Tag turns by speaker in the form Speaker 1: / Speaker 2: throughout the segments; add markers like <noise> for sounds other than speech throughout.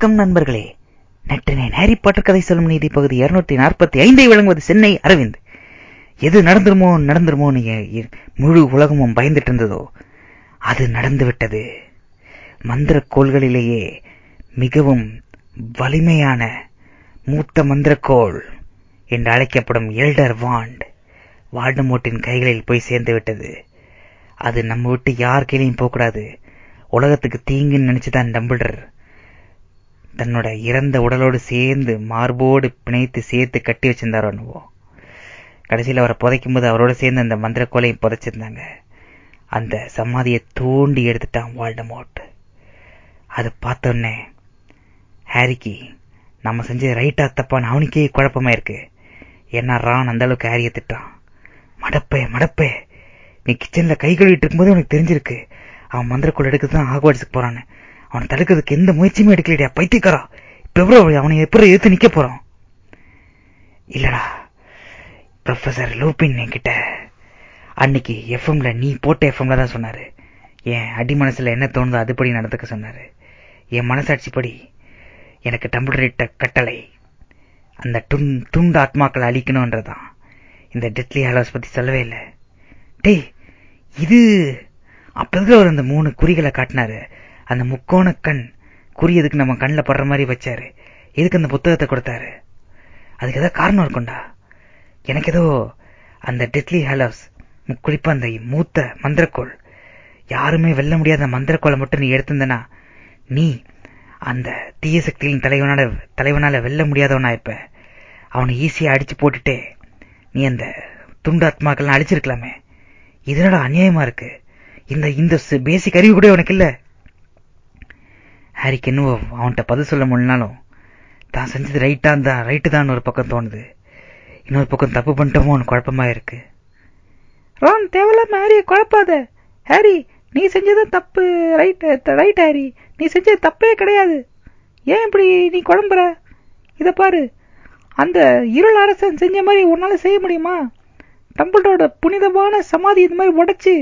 Speaker 1: வணக்கம் நண்பர்களே. நற்றினை Harry Potter கதை சொல்லும் நீதி பகுதி இருநூத்தி நாற்பத்தி ஐந்தை வழங்குவது சென்னை அரவிந்த். எது நடந்துருமோ நடந்துருமோ முழு உலகமும் பயந்துட்டு இருந்ததோ அது நடந்து விட்டது மந்திர கோள்களிலேயே மிகவும் வலிமையான மூத்த மந்திரக்கோள் என்று அழைக்கப்படும் எல்டர் வாண்ட் வால்டமோட்டின் கைகளில் போய் சேர்ந்து விட்டது அது நம்ம விட்டு யார் கையிலையும் போகக்கூடாது. உலகத்துக்கு தீங்குன்னு நினைச்சுதான் டம்பிள்டர் தன்னோட இறந்த உடலோடு சேர்ந்து மார்போடு பிணைத்து சேர்த்து கட்டி வச்சிருந்தாரோ என்னவோ. கடைசியில் அவரை புதைக்கும் போது அவரோட சேர்ந்து அந்த மந்திர கோலையும் புதைச்சிருந்தாங்க. அந்த சமாதியை தூண்டி எடுத்துட்டான் வால்டமோட் அது பார்த்தோன்னே ஹாரிக்கு நம்ம செஞ்ச ரைட்டா தப்பான்னு அவனுக்கே குழப்பமா இருக்கு ஏன்னா ரான் அந்த அளவுக்கு ஹாரியை திட்டான். மடப்பே மடப்பே. நீ கிச்சன்ல கை கழுவிட்டு இருக்கும்போது உனக்கு தெரிஞ்சிருக்கு. அவன் மந்திரக்குள் எடுக்க தான் ஆக்வாட்ஸுக்கு போறான்னு. அவனை தடுக்கிறதுக்கு எந்த முயற்சியுமே எடுக்கலையா பைத்தியக்காரா. இப்போ எவ்வளவு அவனை எப்படி எடுத்து நிக்க போறான்? இல்லடா ப்ரொஃபசர் லூபின் என்கிட்ட அன்னைக்கு எஃப்எம்ல நீ போட்ட எஃப்எம்ல தான் சொன்னாரு. என் அடி மனசுல என்ன தோணுதோ அதுபடி நடந்துக்க சொன்னாரு. என் மனசாட்சிப்படி எனக்கு டம்பிளிட்ட கட்டளை அந்த துண் துண்டு ஆத்மாக்களை அழிக்கணும்ன்றதான் இந்த டெத்லி ஹாலோஸ் பத்தி சொல்லவே இல்லை. டேய் இது அப்பதுல அவர் அந்த மூணு குறிகளை காட்டினாரு? அந்த முக்கோண கண் குறியதுக்கு நம்ம கண்ணில் படுற மாதிரி வச்சாரு. எதுக்கு அந்த புத்தகத்தை கொடுத்தாரு? அதுக்கு ஏதாவது காரணம் இருக்கும்டா. எனக்கு ஏதோ அந்த டெட்லி ஹலவ்ஸ் குறிப்பா அந்த மூத்த மந்திரக்கோள் யாருமே வெல்ல முடியாத மந்திரக்கோளை மட்டும் நீ எடுத்திருந்தனா நீ அந்த தீய சக்திகளின் தலைவனால தலைவனால வெல்ல முடியாதவனா இப்ப அவனை ஈஸியா அடிச்சு போட்டுட்டே நீ அந்த துண்டாத்மாக்கள்லாம் அழிச்சிருக்கலாமே. இதனோட அநியாயமா இருக்கு? இந்த இந்த பேசிக் அறிவு கூட உனக்கு இல்ல? ஹாரிக்கு என்னவோ அவன்கிட்ட பதில் சொல்ல முடியலனாலும் தான் செஞ்சது ரைட்டா தான் ரைட்டு தான் ஒரு பக்கம் தோணுது. இன்னொரு பக்கம் தப்பு பண்ணிட்டோமோ குழப்பமா இருக்கு. ரான் தேவையில்லாம ஹாரிய குழப்பாத. ஹாரி நீ செஞ்சது தப்பு ரைட் ரைட் ஹாரி. நீ செஞ்சது தப்பே கிடையாது. ஏன் இப்படி நீ குழம்புற? இதை பாரு. அந்த இருள் அரசன் செஞ்ச மாதிரி உன்னால செய்ய முடியுமா? டம்பிள்டோட புனிதமான சமாதி இந்த மாதிரி உடைச்சு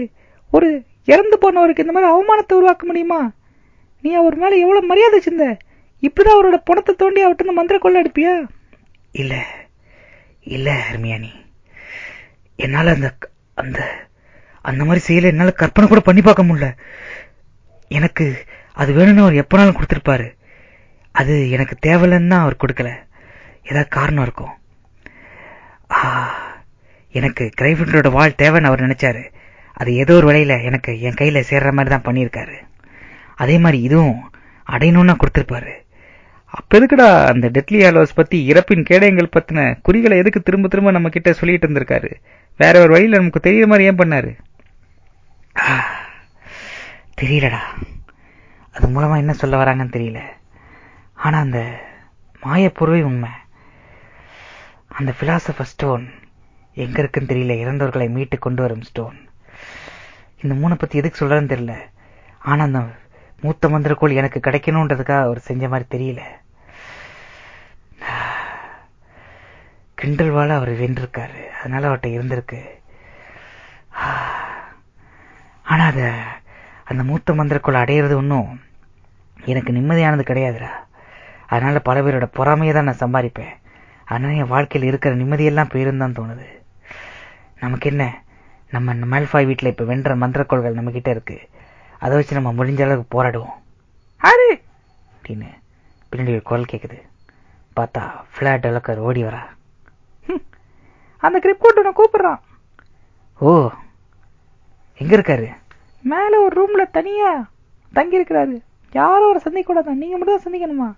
Speaker 1: ஒரு இறந்து போனவருக்கு இந்த மாதிரி அவமானத்தை உருவாக்க முடியுமா? நீ அவர் மேல எவ்வளவு மரியாதை வச்சிருந்த? இப்படிதான் அவரோட பணத்தை தோண்டி அவர்கிட்ட மந்திர கொள்ள எடுப்பியா? இல்ல. இல்ல ஹர்மியானி என்னால அந்த அந்த அந்த மாதிரி செய்யல என்னால கற்பனை கூட பண்ணி பார்க்க முடியல. எனக்கு அது வேணும்னு அவர் எப்பனாலும் கொடுத்திருப்பாரு. அது எனக்கு தேவையில்லைன்னு தான் அவர் கொடுக்கல. ஏதாவது காரணம் இருக்கும். எனக்கு கிரைஃபிண்டரோட வாழ் தேவைன்னு அவர் நினைச்சாரு. அது ஏதோ ஒரு வழியில எனக்கு என் கையில சேர்ற மாதிரி தான் பண்ணியிருக்காரு. அதே மாதிரி இதுவும் அடையணும்னா கொடுத்துருப்பாரு. அப்ப எதுக்குடா அந்த டெட்லி ஆலோஸ் பத்தி இறப்பின் கேடயங்கள் பத்தின குறிகளை எதுக்கு திரும்ப திரும்ப நம்ம கிட்ட சொல்லிட்டு இருந்திருக்காரு? வேற ஒரு வழியில நமக்கு தெரியற மாதிரி ஏன் பண்ணாரு? தெரியலடா. அது மூலமா என்ன சொல்ல வராங்கன்னு தெரியல. ஆனா அந்த மாயப்பொருளை உண்மை. அந்த பிலாசபர் ஸ்டோன் எங்க இருக்குன்னு தெரியல. இறந்தவர்களை மீட்டு கொண்டு வரும் ஸ்டோன் இந்த மூணை பத்தி எதுக்கு சொல்றேன்னு தெரியல. ஆனா அந்த மூத்த மந்திரக்கோள் எனக்கு கிடைக்கணுன்றதுக்காக அவர் செஞ்ச மாதிரி தெரியல. கிண்டல்வால அவர் வென்றிருக்காரு. அதனால அவர்கிட்ட இருந்திருக்கு. ஆனா அத அந்த மூத்த மந்திரக்கோள் அடையிறது ஒன்றும் எனக்கு நிம்மதியானது கிடையாதுடா. அதனால பல பேரோட பொறாமையை தான் நான் சம்பாதிப்பேன். அதனால என் வாழ்க்கையில் இருக்கிற நிம்மதியெல்லாம் போயிருந்தான் தோணுது. நமக்கு என்ன? நம்ம மேல்ஃபாய் வீட்டில் இப்போ வென்ற மந்திரக்கோள்கள் நம்ம கிட்ட இருக்கு. அதை வச்சு நம்ம முடிஞ்ச அளவுக்கு போராடுவோம். ஆறு அப்படின்னு பின்னாடி ஒரு குரல் கேக்குது. பார்த்தா பிளாட் டெவலக்கர் ஓடி வரா. அந்த கிரிப்கோட் உன்னை கூப்பிடுறான். ஓ எங்க இருக்காரு? மேல ஒரு ரூம்ல தனியா தங்கி இருக்கிறாரு யாரும் அவரை சந்திக்க கூடாது நீங்க மட்டும் தான் சந்திக்கணுமா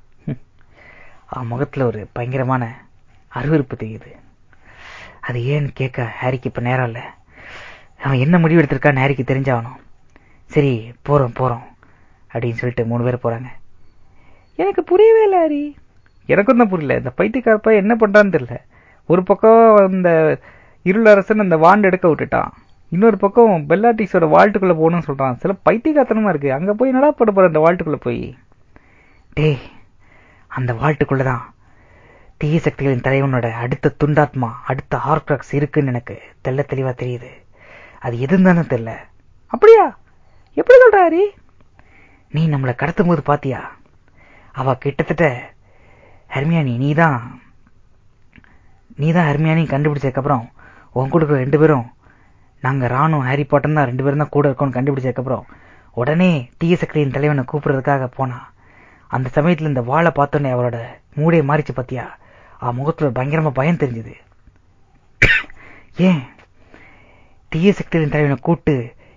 Speaker 1: அவன் முகத்துல ஒரு பயங்கரமான அருவருப்பு தெரியுது. அது ஏன்னு கேட்க ஹாரிக்கு இப்ப நேரம் இல்ல. அவன் என்ன முடிவு எடுத்திருக்கான்னு ஹாரிக்கு தெரிஞ்சாகணும் சரி போகிறோம் போகிறோம் அப்படின்னு சொல்லிட்டு மூணு பேர் போகிறாங்க எனக்கு புரியவே இல்லை ஹரி. எனக்கும் தான் புரியல. இந்த பைத்தியக்காரப்ப என்ன பண்ணுறான்னு தெரியல. ஒரு பக்கம் அந்த இருளரசன் அந்த வாண்டு எடுக்க விட்டுட்டான். இன்னொரு பக்கம் பெல்லாட்டிக்ஸோட வாழ்ட்டுக்குள்ள போகணும்னு சொல்கிறான் சில பைத்தியக்காத்தனமா இருக்குது அங்கே போய் நடா போட போகிற அந்த வாழ்ட்டுக்குள்ள போய்? டே அந்த வாழ்ட்டுக்குள்ளதான் தீய சக்திகளின் தலைவனோட அடுத்த துண்டாத்மா அடுத்த ஹார்க்ராக்ஸ் இருக்குன்னு எனக்கு தெல்ல தெளிவாக தெரியுது. அது எதுன்னு தானே தெரில அப்படியா? எப்படி சொல்றாரு நீ நம்மளை கடத்தும் போது பாத்தியா? அவ கிட்டத்தட்ட ஹெர்மியானி நீதான். நீதான் ஹர்மியானி கண்டுபிடிச்சதுக்கப்புறம் உன் கூட ரெண்டு பேரும் நாங்க ராணும் ஹாரி பாட்டன் தான் ரெண்டு பேரும் தான் கூட இருக்கோம்னு கண்டுபிடிச்சதுக்கப்புறம் உடனே டிஎஸ் சக்தியின் தலைவனை கூப்பிடுறதுக்காக போனா. அந்த சமயத்துல இந்த வாழை பார்த்தோன்னே அவரோட மூடே மாறிச்சு பாத்தியா? அவ முகத்துல பயங்கரமா பயம் தெரிஞ்சது. <coughs> ஏன்? தீய சக்தியின் தலைவனை கூட்டு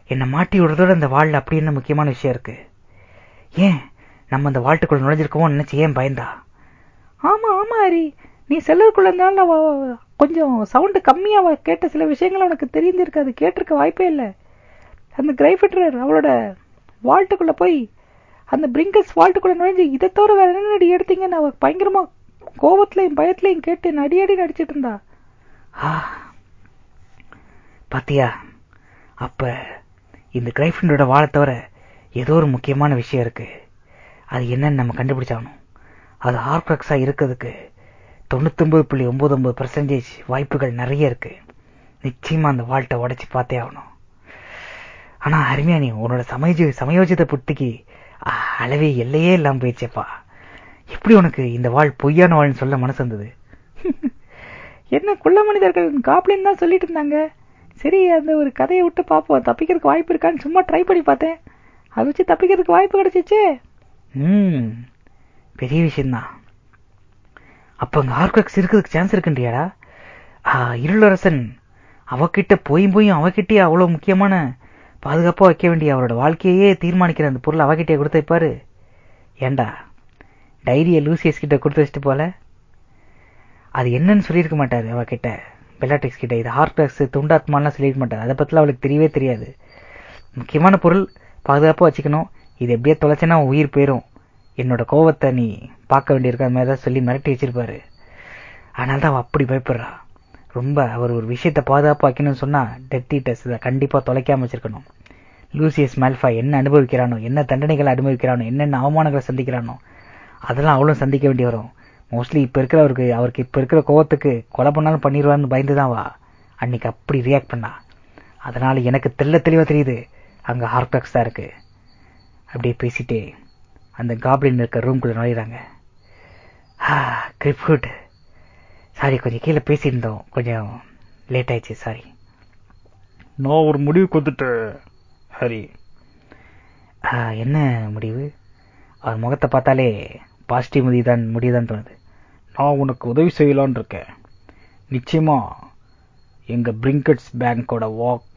Speaker 1: என்னை மாட்டி விடுறதோட அந்த வாழ் அப்படி என்ன முக்கியமான விஷயம் இருக்கு? ஏன் நம்ம அந்த வாழ்த்துக்குள்ள நுழைஞ்சிருக்கோம் நினைச்சு ஏன் பயந்தா? ஆமா ஆமா ஹரி. நீ செல்லருக்குள்ள இருந்தாலும் கொஞ்சம் சவுண்டு கம்மியா கேட்ட சில விஷயங்கள் உனக்கு அது கேட்டிருக்க வாய்ப்பே இல்லை. அந்த கிரைஃபிட்டர் அவளோட வால்ட்டுக்குள்ள போய் அந்த பிரிங்கஸ் வால்ட்டுக்குள்ள நுழைஞ்சு இதை தவிர வேற என்ன நடி எடுத்தீங்கன்னு அவ பயங்கரமா கோபத்திலையும் பயத்திலையும் கேட்டு நடியடி நடிச்சிட்டு இருந்தா. பாத்தியா? அப்ப இந்த கிரைஃபினோட வாழை தவிர ஏதோ ஒரு முக்கியமான விஷயம் இருக்கு. அது என்னன்னு நம்ம கண்டுபிடிச்சாகணும். அது ஹார்க்ரக்ஸா இருக்கிறதுக்கு தொண்ணூத்தொன்பது புள்ளி ஒன்பது ஒன்பது பர்சன்டேஜ் வாய்ப்புகள் நிறைய இருக்கு. நிச்சயமா அந்த வாழ்ட்டை உடச்சி பார்த்தே ஆகணும். ஆனா நீ உன்னோட சமயோஜி சமயோஜித புத்திக்கு அளவே எல்லையே இல்லாம போயிடுச்சேப்பா. எப்படி உனக்கு இந்த வாழ் பொய்யான வாழ்னு சொல்ல மனசு வந்தது? <laughs> என்ன குள்ள மனிதர்கள் காப்ளின் தான் சொல்லிட்டு இருந்தாங்க. சரி அந்த ஒரு கதையை விட்டு பார்ப்போம் தப்பிக்கிறதுக்கு வாய்ப்பு இருக்கான்னு சும்மா ட்ரை பண்ணி பார்த்தேன். அதை வச்சு தப்பிக்கிறதுக்கு வாய்ப்பு கிடைச்சிச்சு. ம் பெரிய விஷயம்தான். அப்ப அங்க ஆர்கக்ஸ் இருக்கிறதுக்கு சான்ஸ் இருக்குன்றியாடா? இருளரசன் அவகிட்ட போயும் போயும் அவகிட்டே அவ்வளவு முக்கியமான பாதுகாப்பா வைக்க வேண்டிய அவரோட வாழ்க்கையே தீர்மானிக்கிற அந்த பொருள் அவகிட்டே கொடுத்துப்பாரு ஏண்டா டைரிய லூசியஸ் கிட்ட கொடுத்து வச்சுட்டு போல? அது என்னன்னு சொல்லியிருக்க மாட்டாரு அவகிட்ட. பெலாட்டிக்ஸ் கிட்ட இது ஹார்டாக்ஸ் துண்டாத்மான்லாம் சொல்லியிருக்க மாட்டாங்க. அதை பற்றிலாம் அவளுக்கு தெரியவே தெரியாது. முக்கியமான பொருள் பாதுகாப்பாக வச்சுக்கணும். இது எப்படியே தொலைச்சனா உயிர் போயிடும் என்னோட கோவத்தை நீ பார்க்க வேண்டியிருக்க. மாதிரி தான் சொல்லி மிரட்டி வச்சிருப்பாரு. அதனால தான் அவள் அப்படி பயப்படுறா. ரொம்ப அவர் ஒரு விஷயத்தை பாதுகாப்பு வைக்கணும்னு சொன்னால் டெத் டெஸ்ட் இதை தொலைக்காம வச்சிருக்கணும். லூசியஸ் மேல்ஃபா என்ன அனுபவிக்கிறானோ என்ன தண்டனைகளை அனுபவிக்கிறானோ என்னென்ன அவமானங்களை சந்திக்கிறானோ அதெல்லாம் அவளும் சந்திக்க வேண்டி வரும். மோஸ்ட்லி இப்ப இருக்கிற அவருக்கு அவருக்கு இப்ப இருக்கிற கோவத்துக்கு கொலை பண்ணாலும் பண்ணிடுவான்னு பயந்துதான் வா அன்னைக்கு அப்படி ரியாக்ட் பண்ணா. அதனால எனக்கு தெல்ல தெளிவா தெரியுது. அங்க ஹார்டாக்ஸ் தான் இருக்கு. அப்படியே பேசிட்டே அந்த காப்ளின் இருக்க ரூம்குள்ள நுழையிறாங்க. கிரிப்ஹுட் சாரி கொஞ்சம் கீழே பேசியிருந்தோம். கொஞ்சம் லேட் ஆயிடுச்சு சாரி
Speaker 2: நான் ஒரு முடிவுக்கு வந்துட்டேன் ஹரி.
Speaker 1: என்ன முடிவு? அவர் முகத்தை பார்த்தாலே பாசிட்டிவ் முடிவுதான் முடிவுதான் தோணுது.
Speaker 2: நான் உனக்கு உதவி செய்யலான் இருக்கேன். நிச்சயமா எங்க பிரிங்கட்ஸ் பேங்கோட வாக்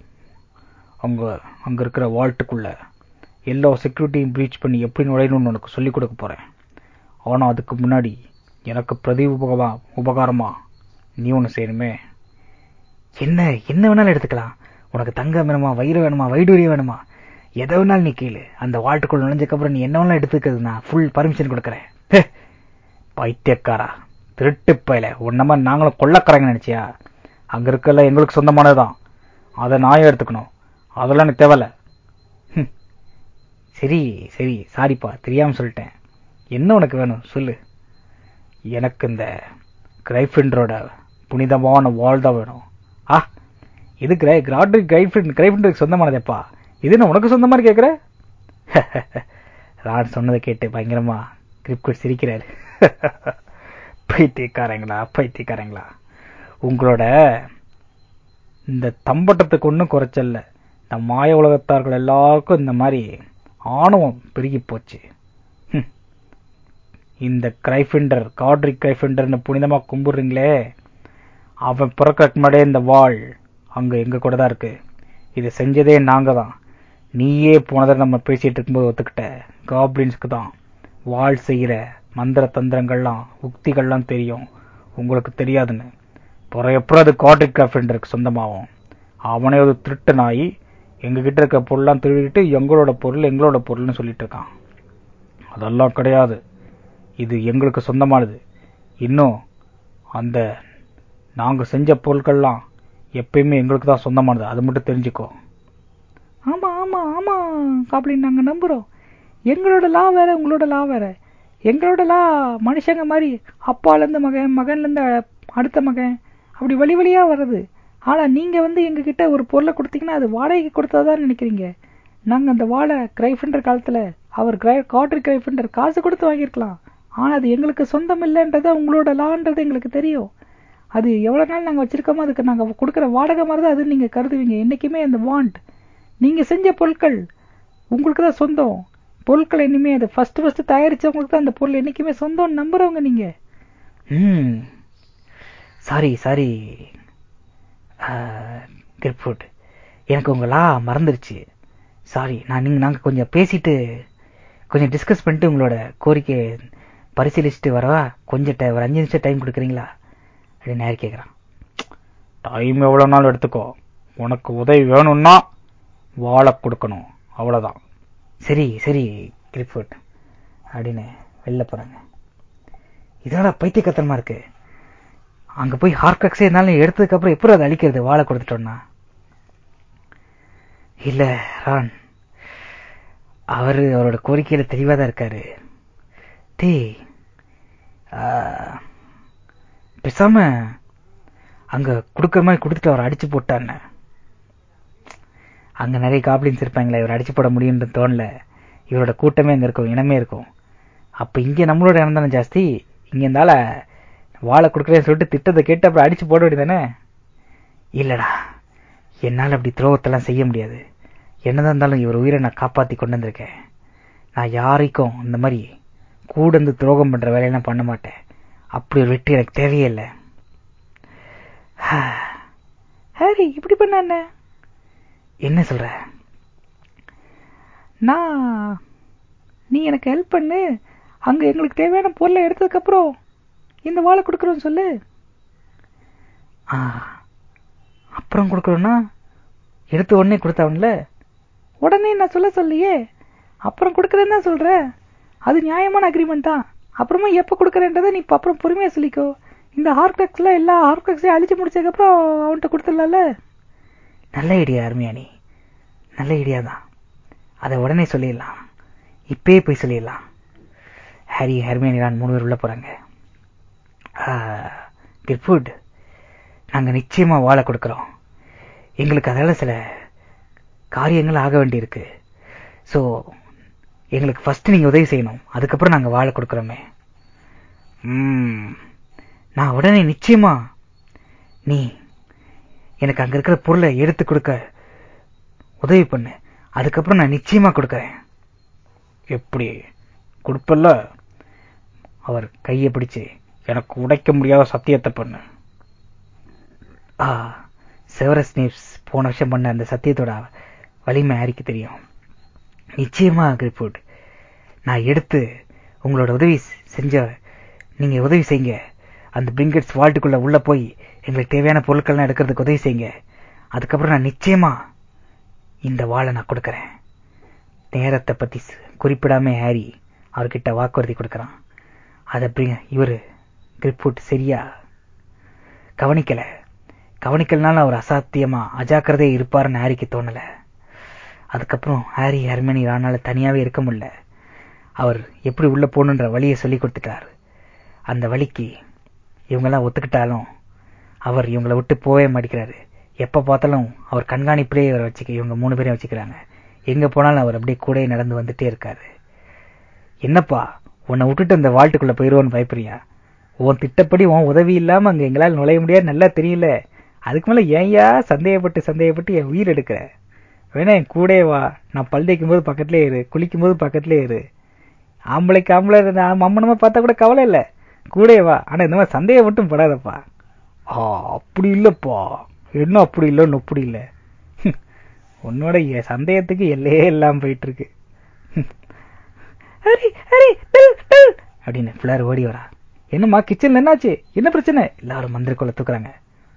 Speaker 2: அவங்க அங்க இருக்கிற வால்ட்டுக்குள்ள எல்லா செக்யூரிட்டியும் பிரீச் பண்ணி எப்படி நுழையணும்னு உனக்கு சொல்லிக் கொடுக்க போறேன். ஆனா அதுக்கு முன்னாடி எனக்கு பிரதி உபகமா உபகாரமா நீ ஒன்று செய்யணுமே.
Speaker 1: என்ன என்ன வேணாலும் எடுத்துக்கலாம். உனக்கு தங்கம் வேணுமா வயிறு வேணுமா வைடூரியம் வேணுமா? எதை வேணாலும் நீ கீழே அந்த வால்ட்டுக்குள்ள நுழைஞ்சக்கப்புறம் நீ என்ன வேணாலும் எடுத்துக்கிறது நான் ஃபுல் பர்மிஷன் கொடுக்குறேன்.
Speaker 2: பைத்தியக்காரா? திருட்டு பயில. மாதிரி நாங்களும் கொள்ளக்காரங்க நினைச்சியா? அங்க இருக்கல எங்களுக்கு சொந்தமானதுதான். அதை நான் எடுத்துக்கணும். அதெல்லாம் எனக்கு தேவையில்ல.
Speaker 1: சரி சரி. சாரிப்பா தெரியாம சொல்லிட்டேன். என்ன உனக்கு வேணும்? சொல்லு.
Speaker 2: எனக்கு இந்த கிரைஃபிண்டரோட புனிதமான வால் தான் வேணும்.
Speaker 1: ஆ? இது கிரை கிராட்ரிக் கிரைஃபின் கிரைஃபிண்டருக்கு சொந்தமானதேப்பா. இது நான் உனக்கு சொந்த மாதிரி கேட்குற <laughs> ராட் சொன்னதை கேட்டு பயங்கரமா கிரிப்குட் சிரிக்கிறாரு. <laughs>
Speaker 2: பைத்தியக்காரங்களா பைத்தியக்காரங்களா? உங்களோட இந்த தம்பட்டத்துக்கு ஒன்றும் குறைச்சல்ல. இந்த மாய உலகத்தார்கள் எல்லாருக்கும் இந்த மாதிரி ஆணவம் பெருகி போச்சு. இந்த கிரைஃபிண்டர் காட்ரிக் கிரைஃபிண்டர்னு புனிதமா கும்பிடுறீங்களே அவன் பிறக்கிறதுக்கு முன்னாடியே இந்த வாள் அங்க எங்க கூட தான் இருக்கு. இதை செஞ்சதே நாங்க தான் நீயே போனதை நம்ம பேசிட்டு இருக்கும்போது ஒத்துக்கிட்ட. காப்ளின்ஸ்க்கு தான். வாள் செய்கிற மந்திர தந்திரங்கள்லாம் உக்திகள்லாம் தெரியும். உங்களுக்கு தெரியாதுன்னு. எப்பறம் அது காட்ரிக் கிராஃபிண்டருக்கு சொந்தமாகும் அவனே ஒரு திருட்டு நாய் எங்ககிட்ட இருக்க பொருள்லாம் திருடிட்டு எங்களோட பொருள் எங்களோட பொருள்னு சொல்லிட்டு இருக்கான் அதெல்லாம் கிடையாது. இது எங்களுக்கு சொந்தமானது. இன்னும் அந்த நாங்கள் செஞ்ச பொருட்கள்லாம் எப்பயுமே எங்களுக்கு தான் சொந்தமானது. அது மட்டும் தெரிஞ்சுக்கோ.
Speaker 1: ஆமாம் ஆமாம் ஆமாம் அப்படின்னு நாங்கள் நம்புகிறோம் எங்களோட லா வேற உங்களோட லா வேற. எங்களோட லா மனுஷங்க மாதிரி அப்பாலேருந்து மகன் மகன்லேருந்து அடுத்த மகன். அப்படி வழி வழியாக வர்றது. ஆனால் நீங்கள் வந்து எங்ககிட்ட ஒரு பொருளை கொடுத்தீங்கன்னா அது வாடகைக்கு கொடுத்ததான் நினைக்கிறீங்க. நாங்கள் அந்த வாழை கிரைஃபண்டர் காலத்தில் அவர் கிரை காட்ரி கிரைஃபண்டர் காசு கொடுத்து வாங்கியிருக்கலாம்.
Speaker 2: ஆனால் அது எங்களுக்கு சொந்தம் இல்லைன்றது உங்களோட லான்றது எங்களுக்கு தெரியும். அது எவ்வளோ நாள் நாங்கள் வச்சுருக்கோமோ அதுக்கு நாங்கள் கொடுக்குற வாடகை மாதிரி தான் அது நீங்கள் கருதுவீங்க. என்றைக்குமே அந்த வாண்ட். நீங்கள் செஞ்ச பொருட்கள் உங்களுக்கு தான் சொந்தம். பொருட்கள் இனிமே அது ஃபர்ஸ்ட் ஃபர்ஸ்ட் தயாரிச்சவங்களுக்கு தான் அந்த பொருள் என்னைக்குமே சொந்தம் நம்புறவங்க நீங்க. ம். சாரி சாரி கிரிப்ஃபுட் எனக்கு உங்களா மறந்துருச்சு. சாரி நான் நீங்க நாங்க கொஞ்சம் பேசிட்டு கொஞ்சம் டிஸ்கஸ் பண்ணிட்டு உங்களோட கோரிக்கை பரிசீலிச்சுட்டு வரவா? கொஞ்சம் ti- ஒரு அஞ்சு நிமிஷம் டைம் கொடுக்குறீங்களா? அப்படின்னு நேர் கேட்குறான் டைம் எவ்வளோ நாள் எடுத்துக்கோ? உனக்கு உதவி வேணும்னா வாழை கொடுக்கணும். அவ்வளோதான் சரி சரி கிரிப்ஃபுட் அப்படின்னு வெளில போறாங்க. இதோட பைத்தியக்கத்தனமா இருக்கு. அங்க போய் ஹார்க்ரக்ஸே இருந்தாலும் எடுத்ததுக்கு அப்புறம் எப்படி அதை அழிக்கிறது? வாழை கொடுத்துட்டோம்னா. இல்ல ரான். அவர் அவரோட கோரிக்கையில தெளிவா தான் இருக்காரு. டே பேசாம அங்க கொடுக்குற மாதிரி கொடுத்துட்டு அவர் அடிச்சு போட்டான்னு. அங்கே நிறைய காப்ளின்ஸ் இருப்பாங்களே இவர் அடிச்சு போட முடியும்னு தோணல. இவரோட கூட்டமே அங்கே இருக்கும் இனமே இருக்கும். அப்போ இங்கே நம்மளோட இனம் தானே ஜாஸ்தி. இங்கே இருந்தால வாழை கொடுக்குறேன்னு சொல்லிட்டு திட்டத்தை கேட்டு அப்புறம் அடிச்சு போட வேண்டியதானே இல்லடா. என்னால் அப்படி துரோகத்தெல்லாம் செய்ய முடியாது. என்னதான் இருந்தாலும் இவர் உயிரை நான் காப்பாற்றி கொண்டு வந்திருக்கேன். நான் யாருக்கும் இந்த மாதிரி கூட இருந்து துரோகம் பண்ணுற வேலையெல்லாம் பண்ண மாட்டேன். அப்படி ஒரு வெற்றி எனக்கு தேவையே இல்லை. <sighs> ஹரி இப்படி பண்ண என்ன சொல்ற? நான் நீ எனக்கு ஹெல்ப் பண்ணு. அங்க எங்களுக்கு தேவையான பொருளை எடுத்ததுக்கு அப்புறம் இந்த வாழை கொடுக்குறோம் சொல்லு. ஆ, அப்புறம் கொடுக்குறோன்னா எடுத்த உடனே கொடுத்தாவன்ல? உடனே நான் சொல்ல சொல்லியே. அப்புறம் கொடுக்குறேன்னு தான் சொல்ற. அது நியாயமான அக்ரிமெண்ட் தான். அப்புறமா எப்ப கொடுக்குறேன்றதை நீ அப்புறம் பொறுமையா சொல்லிக்கோ. இந்த ஹார்க்டக்ஸ்ல எல்லா ஹார்க்டக்ஸையும் அழிச்சு முடிச்சதுக்கு அப்புறம் அவன்கிட்ட கொடுத்துடலாம்ல? நல்ல ஐடியா அருமையா நல்ல ஐடியா தான். அதை உடனே சொல்லிடலாம். இப்பயே போய் சொல்லிடலாம். ஹாரி ஹெர்மியனி நான் மூணு பேர் உள்ள போறாங்க. கிர்ஃபுட் நாங்க நிச்சயமா வாழை கொடுக்கிறோம். எங்களுக்கு அதால சில காரியங்கள் ஆக வேண்டியிருக்கு. ஸோ எங்களுக்கு ஃபர்ஸ்ட் நீங்க உதவி செய்யணும். அதுக்கப்புறம் நாங்க வாழை கொடுக்குறோமே. நான் உடனே நிச்சயமா நீ எனக்கு அங்க இருக்கிற பொருளை எடுத்து கொடுக்க உதவி பண்ணு. அதுக்கப்புறம் நான் நிச்சயமா கொடுக்கறேன். எப்படி? கொடுப்பல்ல. அவர் கையை பிடிச்சு எனக்கு உடைக்க முடியாத சத்தியத்தை பண்ணு. ஆ செவரஸ் நீப்ஸ் போன வருஷம் பண்ண அந்த சத்தியத்தோட வலிமை ஹாரிக்கு தெரியும்? நிச்சயமா கிரிப்போர்ட் நான் எடுத்து உங்களோட உதவி செஞ்ச நீங்க உதவி செய்யுங்க. அந்த பிரிங்கட்ஸ் வால்ட்டுக்குள்ள உள்ள போய் எங்களுக்கு தேவையான பொருட்கள்லாம் எடுக்கிறதுக்கு உதவி செய்யுங்க. அதுக்கப்புறம் நான் நிச்சயமா இந்த வாளை நான் கொடுக்கறேன். நேரத்தை பத்தி குறிப்பிடாம ஹாரி அவர்கிட்ட வாக்குறுதி கொடுக்கறான். அதை பிரிங்க இவரு கிரிப்புட் சரியா கவனிக்கல. கவனிக்கலனால அவர் அசாத்தியமா அஜாக்கிரதையே இருப்பாருன்னு ஹாரிக்கு தோணல. அதுக்கப்புறம் ஹாரி ஹெர்மனி ராணால தனியாவே இருக்க முடியல. அவர் எப்படி உள்ள போகணுன்ற வழியை சொல்லி கொடுத்துட்டார். அந்த வழிக்கு இவங்கெல்லாம் ஒத்துக்கிட்டாலும் அவர் இவங்களை விட்டு போவே மாட்டேங்கிறாரு. எப்போ பார்த்தாலும் அவர் கண்காணிப்பிலே இவரை வச்சுக்க இவங்க மூணு பேரையும் வச்சுக்கிறாங்க. எங்கே போனாலும் அவர் அப்படியே கூடயே நடந்து வந்துட்டே இருக்காரு. என்னப்பா உன்னை விட்டுட்டு அந்த வாழ்ட்டுக்குள்ளே போயிடுவோன்னு பயப்படுறியா? உன் திட்டப்படி உன் உதவி இல்லாமல் அங்கே எங்களால் நுழைய முடியாது நல்லா தெரியல. அதுக்கு மேலே ஏன்யா சந்தேகப்பட்டு சந்தேகப்பட்டு என் உயிர் எடுக்கிற? வேணா என் கூடயே வா. நான் பல் தேய்க்கும் போது பக்கத்துலேயே இரு குளிக்கும் போது பக்கத்துலேயே இரு. ஆம்பளைக்கு ஆம்பளை இருந்த மம்மனமாக பார்த்தா கூட கவலை இல்லை. கூடயே வா. ஆனா இந்த மாதிரி சந்தேகம் மட்டும் படாதப்பா. ஆ அப்படி இல்லப்பா. என்ன அப்படி இல்லைன்னு அப்படி இல்லை. உன்னோட சந்தேகத்துக்கு எல்லையே இல்லாம போயிட்டு இருக்கு ஹரி ஹரி அப்படின்னு பிள்ளார் ஓடி வரா. என்னம்மா கிச்சன்ல என்னாச்சு? என்ன பிரச்சனை? எல்லாரும் மந்திரக்குள்ள தூக்குறாங்க.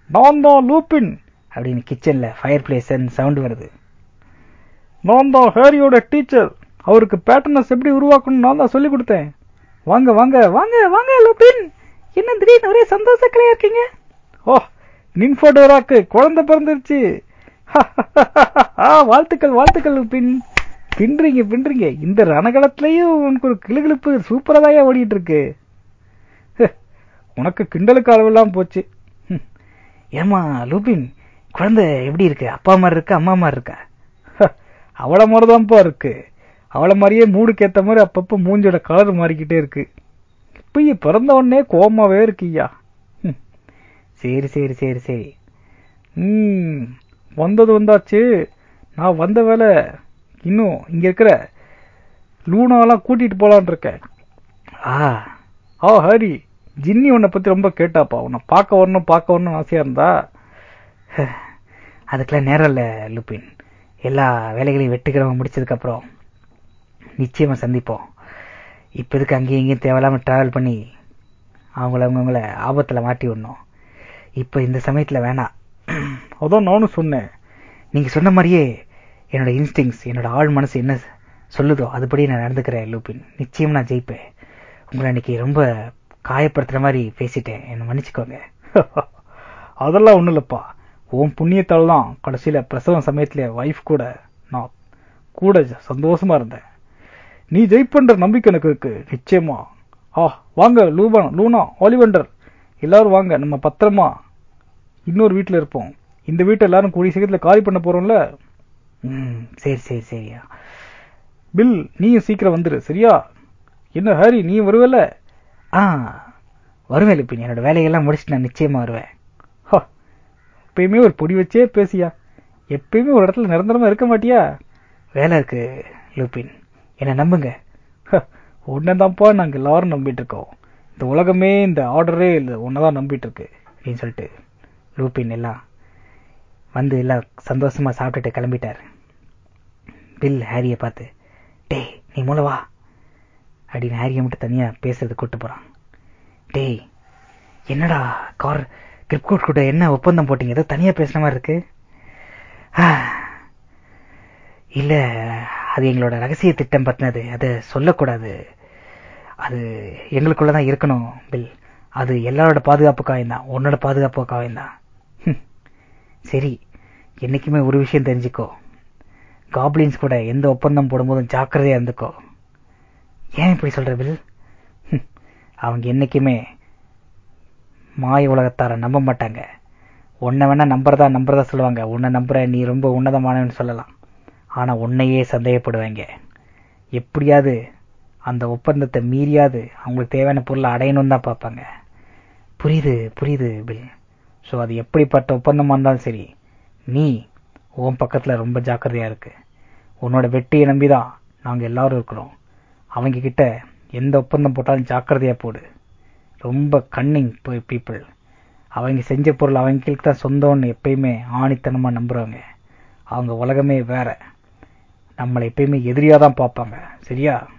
Speaker 2: நான் தான் லூப்பின். அப்படின்னு கிச்சன்ல ஃபயர் பிளேஸ் சவுண்ட் வருது. நான் தான் ஹேரியோட டீச்சர் அவருக்கு பேட்டர்னஸ் எப்படி உருவாக்கணும் நான் தான் சொல்லி கொடுத்தேன். வாங்க வாங்க வாங்க வாங்க லூபின். என்ன திடீர்னு ஒரே சந்தோஷக்கலையா இருக்கீங்க? ஓ நின்ஃபோடோராக்கு குழந்தை பிறந்துருச்சு. வாழ்த்துக்கள் வாழ்த்துக்கள் லூபின். பின்றீங்க பின்றீங்க இந்த ரணகலத்திலையும் உனக்கு ஒரு கிளுகிளுப்பு சூப்பராதாயா ஓடிட்டு இருக்கு உனக்கு கிண்டலுக்கு அளவெல்லாம் போச்சு. ஏமா லூபின் குழந்தை எப்படி இருக்கு? அப்பா மாதிரி இருக்கா அம்மா மாதிரி இருக்கா? ஹ, அவள மாதிரிதான்ப்பா இருக்கு. அவளை மாதிரியே மூடுக்கு ஏற்ற மாதிரி அப்பப்போ மூஞ்சோட கலர் மாறிக்கிட்டே இருக்கு. இப்பயும் பிறந்த உடனே கோமாவே இருக்கியா? ம். சரி சரி சரி சரி. ம் வந்தது வந்தாச்சு. நான் வந்த வேலை இன்னும் இங்க இருக்கிற லூனாலாம் கூட்டிட்டு போலான் இருக்கேன்.
Speaker 1: ஆ.
Speaker 2: ஆ ஹரி. ஜின்னி உன்னை பத்தி ரொம்ப கேட்டாப்பா. உன்னை பார்க்க வரணும் பார்க்க வரணும்னு ஆசையா இருந்தா.
Speaker 1: அதுக்கெல்லாம் நேரம் இல்லை லுப்பின் எல்லா வேலைகளையும் வெட்டுக்கிறவங்க முடிச்சதுக்கப்புறம் நிச்சயமா சந்திப்போம். இப்போ இதுக்கு அங்கேயும் இங்கேயும் தேவையில்லாமல் ட்ராவல் பண்ணி அவங்கள அவங்கவுங்கள ஆபத்தில் மாட்டி விடணும். இப்போ இந்த சமயத்தில் வேணாம். <clears throat>
Speaker 2: அதான் நானும் சொன்னேன்.
Speaker 1: நீங்கள் சொன்ன மாதிரியே என்னோட இன்ஸ்டிங்ஸ் என்னோட ஆள் மனசு என்ன சொல்லுதோ அதுபடி நான் நடந்துக்கிறேன் லூபின். நிச்சயம் நான் ஜெயிப்பேன். உங்களை அன்னைக்கு ரொம்ப காயப்படுத்துகிற மாதிரி பேசிட்டேன். என்னை மன்னிச்சுக்கோங்க. <laughs>
Speaker 2: அதெல்லாம் ஒன்றும் இல்லைப்பா. உன் புண்ணியத்தால் தான் கடைசியில் பிரசவம் சமயத்தில் ஒய்ஃப் கூட நான் கூட சந்தோஷமா இருந்தேன். நீ ஜெயிப்பன்ற நம்பிக்கை எனக்கு இருக்கு. நிச்சயமா. ஆ வாங்க லூபன் லூனா ஆலிவெண்டர் எல்லாரும் வாங்க நம்ம பத்திரமா இன்னொரு வீட்டில் இருப்போம். இந்த வீட்டை எல்லாரும் கூடிய சீக்கிரத்தில் காலி பண்ண போறோம்ல?
Speaker 1: ம் சரி சரி சரியா.
Speaker 2: பில் நீயும் சீக்கிரம் வந்துரு சரியா? என்ன ஹாரி நீ வருவல?
Speaker 1: ஆ வருவேன் லுபின் என்னோட வேலையெல்லாம் முடிச்சுட்டு நான் நிச்சயமா வருவேன்.
Speaker 2: ஹா, எப்பயுமே ஒரு பொடி வச்சே பேசியா? எப்பயுமே ஒரு இடத்துல நிரந்தரமா இருக்க மாட்டியா?
Speaker 1: வேலை இருக்கு லூபின் என்ன நம்புங்க.
Speaker 2: உன்னதான்ப்பா நாங்கள் எல்லாரும் நம்பிட்டு இருக்கோம் இந்த உலகமே இந்த ஆர்டரே இல்லை உன்னதான் நம்பிட்டு இருக்கு
Speaker 1: அப்படின்னு சொல்லிட்டு லூபின் எல்லாம் வந்து எல்லாம் சந்தோஷமா சாப்பிட்டுட்டு கிளம்பிட்டாரு. பில் ஹாரியை பார்த்து டேய் நீ மூலவா அப்படின்னு ஹாரியை மட்டும் தனியாக பேசுறது கூட்டு போகிறான் டேய் என்னடா கார் கிரிப்கோட் கூட என்ன ஒப்பந்தம் போட்டீங்க? ஏதோ தனியாக பேசுன மாதிரி இருக்கு. இல்லை அது எங்களோட ரகசிய திட்டம் பத்தினது. அதை சொல்லக்கூடாது. அது எங்களுக்குள்ளதான் இருக்கணும் பில். அது எல்லாரோட பாதுகாப்புக்காக தான். உன்னோட பாதுகாப்புக்காக தான். சரி. என்னைக்குமே ஒரு விஷயம் தெரிஞ்சுக்கோ. காப்ளின்ஸ் கூட எந்த ஒப்பந்தம் போடும்போதும் ஜாக்கிரதையா இருந்துக்கோ. ஏன் இப்படி சொல்ற பில்? அவங்க என்னைக்குமே மாய உலகத்தார நம்ப மாட்டாங்க. உன்னை வேணா நம்புறதா நம்புறதா சொல்லுவாங்க. உன்னை நம்புற நீ ரொம்ப உன்னதமானவன்னு சொல்லலாம். ஆனால் உன்னையே சந்தேகப்படுவாங்க. எப்படியாவது அந்த ஒப்பந்தத்தை மீறியாவது அவங்களுக்கு தேவையான பொருளை அடையணும்னு தான் பார்ப்பாங்க. புரியுது புரியுது பில். ஸோ அது எப்படிப்பட்ட ஒப்பந்தமாக இருந்தாலும் சரி நீ உன் பக்கத்தில் ரொம்ப ஜாக்கிரதையாக இருக்கு. உன்னோட வெற்றியை நம்பிதான் நாங்கள் எல்லாரும் இருக்கிறோம். அவங்க கிட்ட எந்த ஒப்பந்தம் போட்டாலும் ஜாக்கிரதையாக போடு. ரொம்ப கன்னிங் பீப்புள் அவங்க செஞ்ச பொருள் அவங்களுக்கு தான் சொந்தம்னு எப்பயுமே ஆணித்தனமாக நம்புகிறாங்க அவங்க உலகமே வேற. நம்மளை எப்பயுமே எதிரியா தான் பார்ப்பாங்க. சரியா?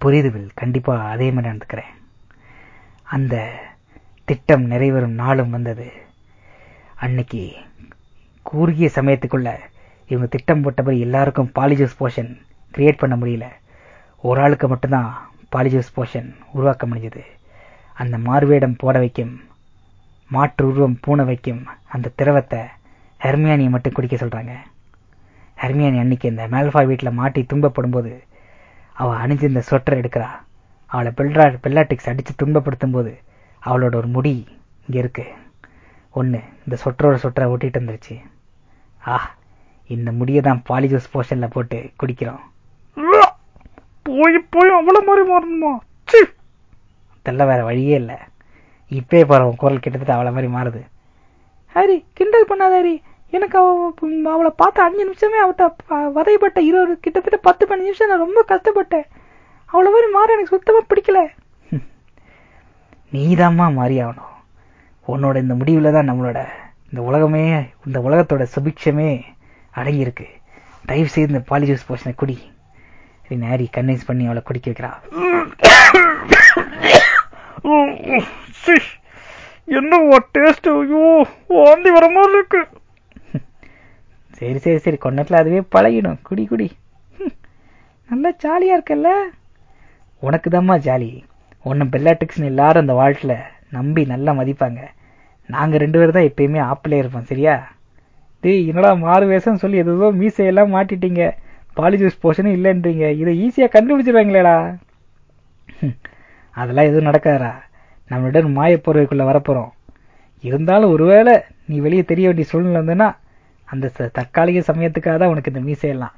Speaker 1: புரியுது வில். கண்டிப்பா அதே மாதிரி நடந்துக்கிறேன். அந்த திட்டம் நிறைவேறும் நாளும் வந்தது. அன்னைக்கு குறுகிய சமயத்துக்குள்ள இவங்க திட்டம் போட்டபடி எல்லாருக்கும் பாலிஜூஸ் போஷன் கிரியேட் பண்ண முடியல. ஒரு ஆளுக்கு மட்டும்தான் பாலிஜூஸ் போஷன் உருவாக்க முடிஞ்சது. அந்த மார்வேடம் போட வைக்கும் மாற்று உருவம் பூனை வைக்கும் அந்த திரவத்தை ஹெர்மியானியை மட்டும் குடிக்க சொல்றாங்க. ஹெர்மியானி அன்னைக்கு இந்த மேல்ஃபா வீட்டுல மாட்டி துன்பப்படும்போது அவ அணிஞ்சிருந்த ஸ்வெட்டர் எடுக்கிறா. அவளை பெல்ரா பெல்லாட்டிக்ஸ் அடிச்சு துன்பப்படுத்தும் போது அவளோட ஒரு முடி இங்க இருக்கு. ஒண்ணு இந்த சொட்டரோட சொட்டரை ஒட்டிட்டு வந்துருச்சு. ஆ இந்த முடியை தான் பாலிஜூஸ் போஷன்ல போட்டு குடிக்கிறோம்.
Speaker 2: போய் போய் அவ்வளவு மாதிரி மாறணுமா? ச்சீ!
Speaker 1: இதெல்லாம் வேற வழியே இல்ல. இப்பே உன் குரல் கிட்டத்தட்ட அவளை மாதிரி மாறுது.
Speaker 2: ஹரி கிண்டல் பண்ணாத ஹரி. எனக்கு அவளை பார்த்த அஞ்சு நிமிஷமே அவட்ட வதைப்பட்ட இருபது கிட்டத்தட்ட பத்து பன்னெண்டு நிமிஷம் நான் ரொம்ப கஷ்டப்பட்டேன். அவளை மாதிரி மாற எனக்கு சுத்தமா பிடிக்கல.
Speaker 1: நீதாம்மா மாறி ஆகணும். உன்னோட இந்த முடிவுல தான் நம்மளோட இந்த உலகமே இந்த உலகத்தோட சுபிக்ஷமே அடங்கியிருக்கு. தயவு செய்து இந்த பாலிஜூஸ் போஷனை குடி. அப்படின்னு ஹாரி கன்வின்ஸ் பண்ணி அவளை குடிக்க வைக்கிறா.
Speaker 2: என்ன டேஸ்ட் ஐயோ வாந்தி வர மாதிரி இருக்கு.
Speaker 1: சரி சரி சரி கொஞ்ச அதுவே பழகிடும். குடி குடி.
Speaker 2: நல்லா ஜாலியா இருக்கல்ல?
Speaker 1: உனக்கு தாம்மா ஜாலி உன்னை பெல்லாட்டிக்ஸ்னு எல்லாரும் அந்த வாழ்க்கையில நம்பி நல்லா மதிப்பாங்க. நாங்க ரெண்டு பேரும் தான் எப்பயுமே ஆப்பிளே இருப்போம் சரியா?
Speaker 2: டேய் என்னடா மாறு வேஷம் சொல்லி எதுவோ மீசையெல்லாம் மாட்டிட்டீங்க. பாலிஜூஸ் போஷனும் இல்லைன்றீங்க. இதை ஈஸியா கண்டுபிடிச்சிருவாங்களேடா.
Speaker 1: அதெல்லாம் எதுவும் நடக்காதா நம்மளுடன் மாயப்பொருளுக்குள்ள வரப்போறோம். இருந்தாலும் ஒருவேளை நீ வெளியே தெரிய வேண்டிய சூழ்நிலை வந்துன்னா அந்த ச- தற்காலிக சமயத்துக்காக தான் உனக்கு இந்த மீசையெல்லாம்.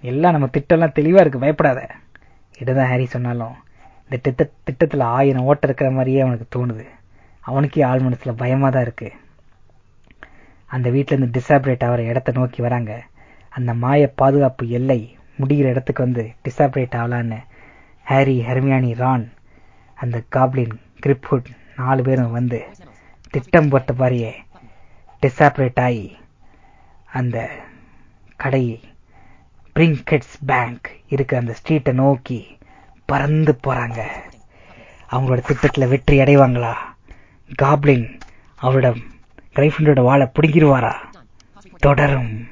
Speaker 1: எல்லாம் நம்ம திட்டம்லாம் தெளிவாக இருக்கு பயப்படாத. இதுதான் ஹாரி சொன்னாலும்
Speaker 2: இந்த திட்ட திட்டத்தில் ஆயிரம் ஓட்ட இருக்கிற மாதிரியே அவனுக்கு தோணுது. அவனுக்கே ஆள் மனசில் பயமாக தான் இருக்கு. அந்த வீட்டிலேருந்து டிசாபரேட் ஆகிற இடத்த நோக்கி வராங்க. அந்த மாய பாதுகாப்பு எல்லை முடிகிற இடத்துக்கு வந்து டிசாபரேட் ஆகலான்னு ஹாரி ஹெர்மியானி ரான் அந்த காப்ளின் கிரிப்ஹுட் நாலு பேரும் வந்து திட்டம் போட்ட மாதிரியே டிசாப்ரேட் ஆகி அந்த கடை பிரிங்கெட்ஸ் பேங்க் இருக்க அந்த ஸ்ட்ரீட்டை நோக்கி பறந்து போறாங்க. அவங்களோட திட்டத்தில் வெற்றி அடைவாங்களா? காப்ளின் அவரோட கிரைஃபண்டோட வாழை பிடுங்கிடுவாரா? தொடரும்.